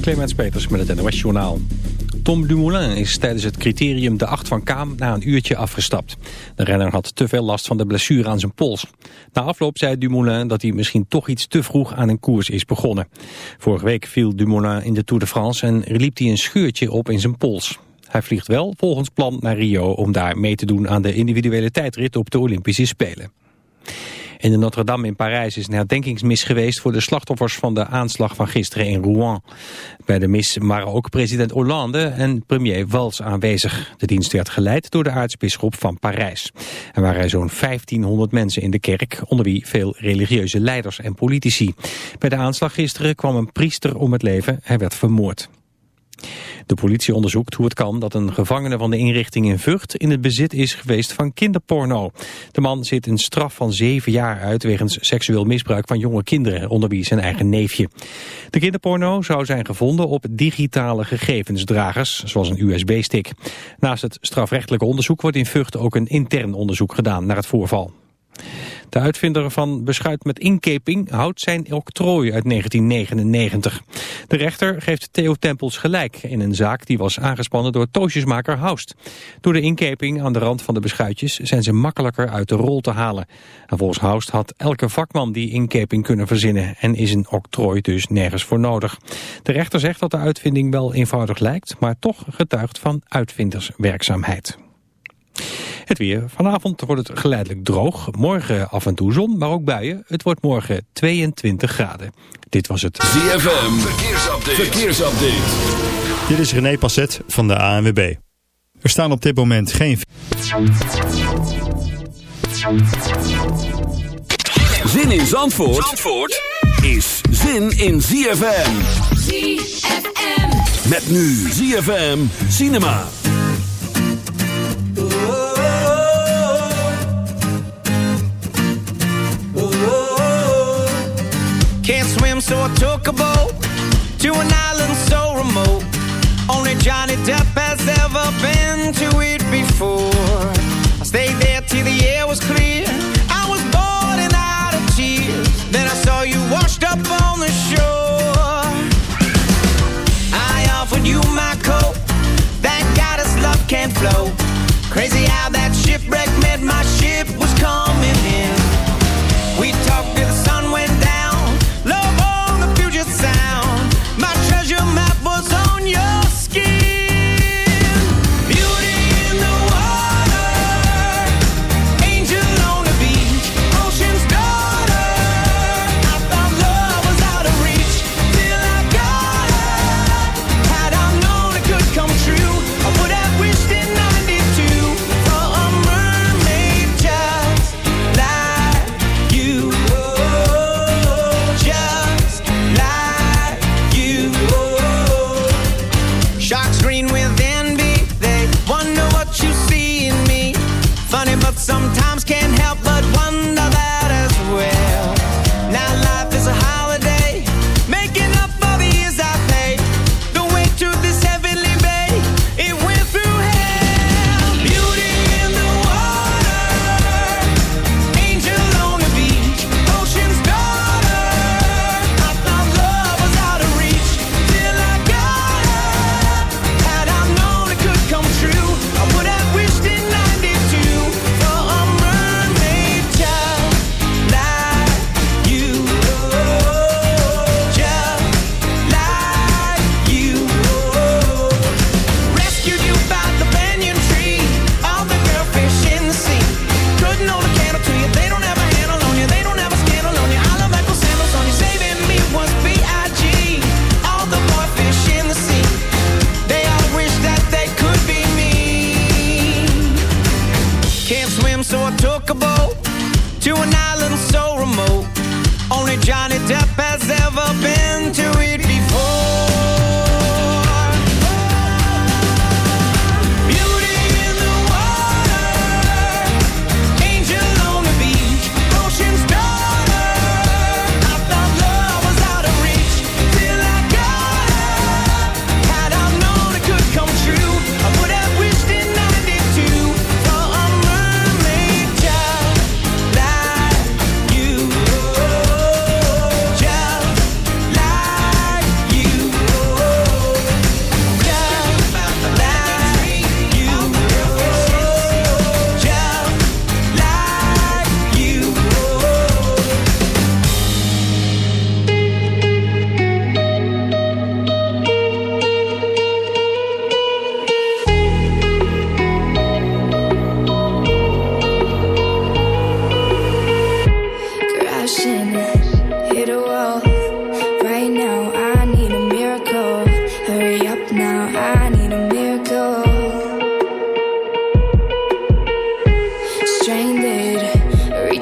Clemens Peters met het NOS Journaal. Tom Dumoulin is tijdens het criterium de 8 van Kaam na een uurtje afgestapt. De renner had te veel last van de blessure aan zijn pols. Na afloop zei Dumoulin dat hij misschien toch iets te vroeg aan een koers is begonnen. Vorige week viel Dumoulin in de Tour de France en liep hij een scheurtje op in zijn pols. Hij vliegt wel volgens plan naar Rio om daar mee te doen aan de individuele tijdrit op de Olympische Spelen. In de Notre-Dame in Parijs is een herdenkingsmis geweest voor de slachtoffers van de aanslag van gisteren in Rouen. Bij de mis waren ook president Hollande en premier Valls aanwezig. De dienst werd geleid door de aartsbisschop van Parijs. Er waren zo'n 1500 mensen in de kerk, onder wie veel religieuze leiders en politici. Bij de aanslag gisteren kwam een priester om het leven, hij werd vermoord. De politie onderzoekt hoe het kan dat een gevangene van de inrichting in Vught in het bezit is geweest van kinderporno. De man zit een straf van zeven jaar uit wegens seksueel misbruik van jonge kinderen, onder wie zijn eigen neefje. De kinderporno zou zijn gevonden op digitale gegevensdragers, zoals een USB-stick. Naast het strafrechtelijke onderzoek wordt in Vught ook een intern onderzoek gedaan naar het voorval. De uitvinder van beschuit met inkeping houdt zijn octrooi uit 1999. De rechter geeft Theo Tempels gelijk in een zaak die was aangespannen door toosjesmaker Haust. Door de inkeping aan de rand van de beschuitjes zijn ze makkelijker uit de rol te halen. En volgens Haust had elke vakman die inkeping kunnen verzinnen en is een octrooi dus nergens voor nodig. De rechter zegt dat de uitvinding wel eenvoudig lijkt, maar toch getuigt van uitvinderswerkzaamheid. Het weer. Vanavond wordt het geleidelijk droog. Morgen af en toe zon, maar ook buien. Het wordt morgen 22 graden. Dit was het ZFM. Verkeersupdate. Verkeersupdate. Dit is René Passet van de ANWB. Er staan op dit moment geen... Zin in Zandvoort, Zandvoort is zin in ZFM. ZFM. Met nu ZFM Cinema. So I took a boat to an island so remote. Only Johnny Depp has ever been to it before. I stayed there till the air was clear. I was bored and out of tears. Then I saw you washed up on the shore. I offered you my coat. Thank God his love can't flow. Crazy how that shipwreck meant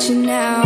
you now.